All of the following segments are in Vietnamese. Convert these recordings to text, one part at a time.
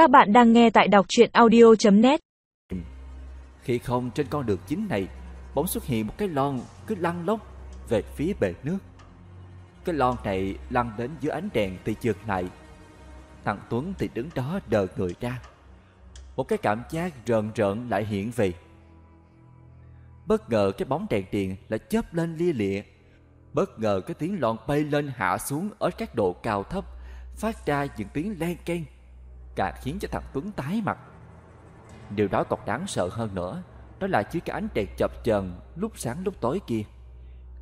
Các bạn đang nghe tại đọc truyện audio.net Khi không trên con đường chính này, Bỗng xuất hiện một cái lon cứ lăn lóc về phía bể nước. Cái lon này lăn đến dưới ánh đèn thì trượt lại. Thằng Tuấn thì đứng đó đờ người ra. Một cái cảm giác rợn rợn lại hiện về. Bất ngờ cái bóng đèn điện lại chớp lên lia lịa. Bất ngờ cái tiếng lon bay lên hạ xuống ở các độ cao thấp, Phát ra những tiếng len keng. Càng khiến cho thằng Tuấn tái mặt. Điều đó còn đáng sợ hơn nữa, Đó là dưới cái ánh đèn chập chờn Lúc sáng lúc tối kia.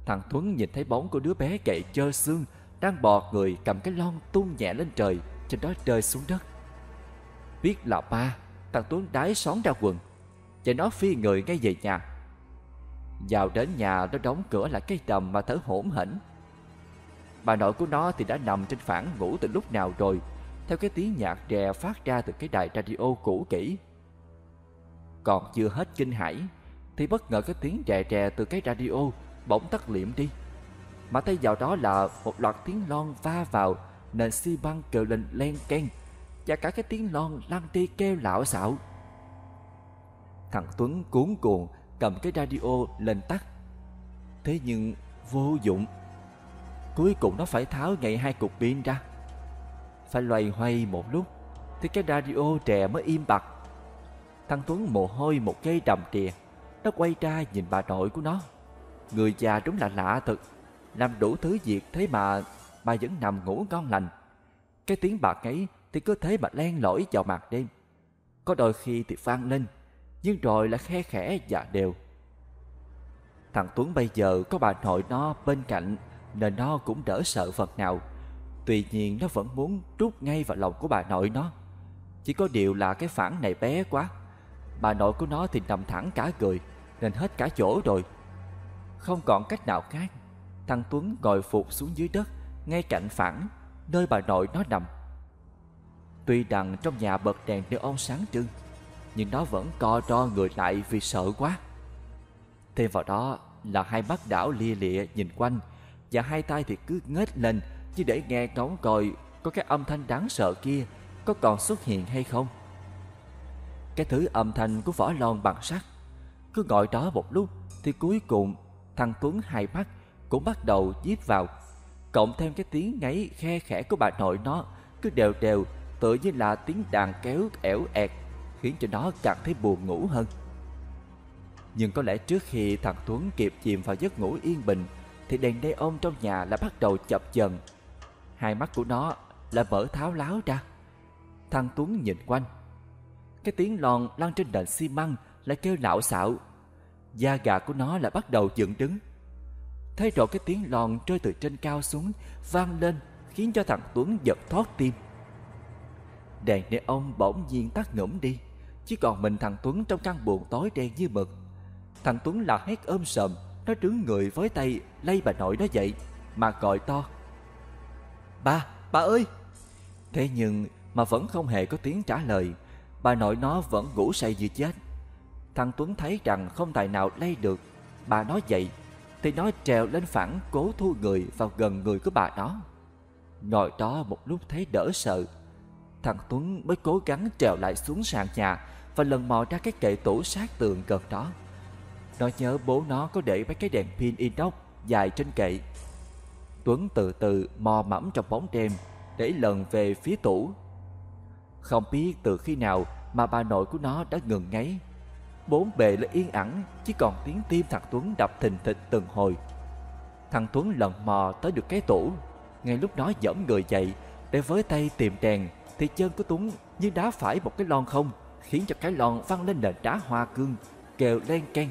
Thằng Tuấn nhìn thấy bóng của đứa bé cậy chơ xương Đang bò người cầm cái lon tung nhẹ lên trời, Trên đó rơi xuống đất. Biết là ba, Thằng Tuấn đái xón ra quần Và nó phi người ngay về nhà. Vào đến nhà, nó đóng cửa lại cái đầm mà thở hổn hển. Bà nội của nó thì đã nằm trên phản ngủ từ lúc nào rồi theo cái tiếng nhạc rè phát ra từ cái đài radio cũ kỹ Còn chưa hết kinh hãi, Thì bất ngờ cái tiếng rè rè từ cái radio bỗng tắt liệm đi Mà thay vào đó là một loạt tiếng lon va vào, Nền xi băng kêu lên len keng, Và cả cái tiếng lon lăn đi kêu lạo xạo Thằng Tuấn cuốn cuồng, cầm cái radio lên tắt. Thế nhưng vô dụng. Cuối cùng nó phải tháo ngay hai cục pin ra. Phải loay hoay một lúc, thì cái radio trẻ mới im bặt. Thằng Tuấn mồ hôi một cây đầm đìa. Nó quay ra nhìn bà nội của nó. Người già đúng là lạ thật. Làm đủ thứ việc thế mà bà vẫn nằm ngủ ngon lành. Cái tiếng bà ấy thì cứ thế mà len lỏi vào mặt đêm. Có đôi khi thì vang lên, nhưng rồi là khe khẽ và đều. Thằng Tuấn bây giờ có bà nội nó bên cạnh, nên nó cũng đỡ sợ phần nào. Tuy nhiên nó vẫn muốn trút ngay vào lòng của bà nội nó. Chỉ có điều là cái phản này bé quá. Bà nội của nó thì nằm thẳng cả người nên hết cả chỗ rồi. Không còn cách nào khác, thằng Tuấn ngồi phục xuống dưới đất ngay cạnh phản nơi bà nội nó nằm. Tuy rằng trong nhà bật đèn neon sáng trưng nhưng nó vẫn co ro người lại vì sợ quá. Thêm vào đó là hai mắt đảo lia lịa nhìn quanh và hai tay thì cứ ngết lên chỉ để nghe ngóng coi có cái âm thanh đáng sợ kia, có còn xuất hiện hay không. Cái thứ âm thanh của vỏ lon bằng sắt, cứ gọi đó một lúc thì cuối cùng thằng Tuấn hai mắt cũng bắt đầu díp vào cộng thêm cái tiếng ngáy khe khẽ của bà nội nó, cứ đều đều tựa như là tiếng đàn kéo, ẻo ẹt, khiến cho nó càng thấy buồn ngủ hơn. Nhưng có lẽ trước khi thằng Tuấn kịp chìm vào giấc ngủ yên bình, thì đèn neon trong nhà lại bắt đầu chập chờn. Hai mắt của nó lại mở tháo láo ra. Thằng Tuấn nhìn quanh. Cái tiếng lon lăn trên nền xi măng lại kêu lạo xạo. Da gà của nó lại bắt đầu dựng đứng. Thấy rõ cái tiếng lon rơi từ trên cao xuống, vang lên, khiến cho thằng Tuấn giật thoát tim. Đèn neon bỗng nhiên tắt ngủm đi. Chỉ còn mình thằng Tuấn trong căn buồng tối đen như mực Thằng Tuấn là hét ôm sầm, Nó trướng người với tay lay bà nội nó dậy, Mà gọi to Ba, ba ơi. Thế nhưng mà vẫn không hề có tiếng trả lời. Bà nội nó vẫn ngủ say như chết. Thằng Tuấn thấy rằng không tài nào lay được. Bà nó dậy Thì nó trèo lên phẳng cố thu người vào gần người của bà nó. Ngồi đó một lúc thấy đỡ sợ. Thằng Tuấn mới cố gắng trèo lại xuống sàn nhà và lần mò ra cái kệ tủ sát tường gần đó. Nó nhớ bố nó có để mấy cái đèn pin inox dài trên kệ. Tuấn từ từ mò mẫm trong bóng đêm để lần về phía tủ. Không biết từ khi nào mà bà nội của nó đã ngừng ngáy. Bốn bề là yên ẳng, chỉ còn tiếng tim thằng Tuấn đập thình thịch từng hồi. Thằng Tuấn lần mò tới được cái tủ. Ngay lúc nó dẫm người dậy để với tay tìm đèn thì chân của Tuấn như đá phải một cái lon không khiến cho cái lon văng lên nền đá hoa cương, kêu len keng.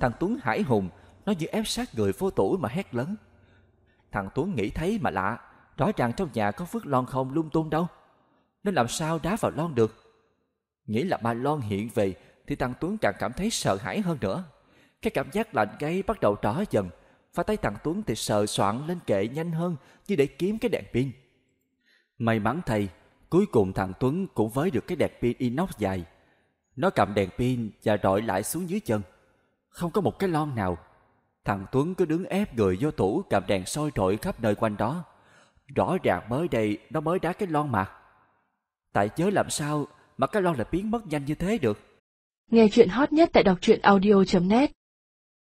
Thằng Tuấn hải hùng, nó như ép sát người vô tuổi mà hét lớn. Thằng Tuấn nghĩ thấy mà lạ, rõ ràng trong nhà có phước lon không lung tung đâu. Nên làm sao đá vào lon được? Nghĩ là ba lon hiện về thì thằng Tuấn càng cảm thấy sợ hãi hơn nữa. Cái cảm giác lạnh gáy bắt đầu rõ dần, và tay thằng Tuấn thì sờ soạn lên kệ nhanh hơn như để kiếm cái đèn pin. May mắn thay, Cuối cùng thằng Tuấn cũng với được cái đèn pin inox dài. Nó cầm đèn pin và đội lại xuống dưới chân. Không có một cái lon nào. Thằng Tuấn cứ đứng ép người vô tủ, cầm đèn soi rọi khắp nơi quanh đó. Rõ ràng mới đây, nó mới đá cái lon mà. Tại chớ làm sao mà cái lon lại biến mất nhanh như thế được? Nghe chuyện hot nhất tại đọc truyện audio.net